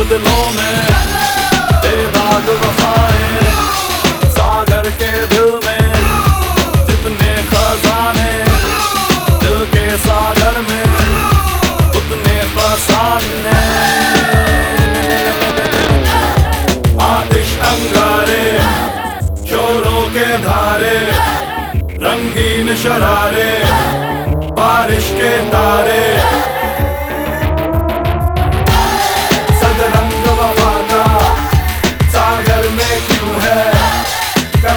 आपको दिलों में। बेदाग वफाएँ, सागर के दिल में, जितने खजाने, दिल के सागर में, उतने फसाने। आतिश अंगारे शोरों के धारे, रंगीन शरारे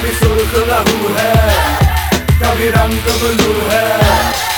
कभी सुर्ख लहू है कभी रंग ब्लू है।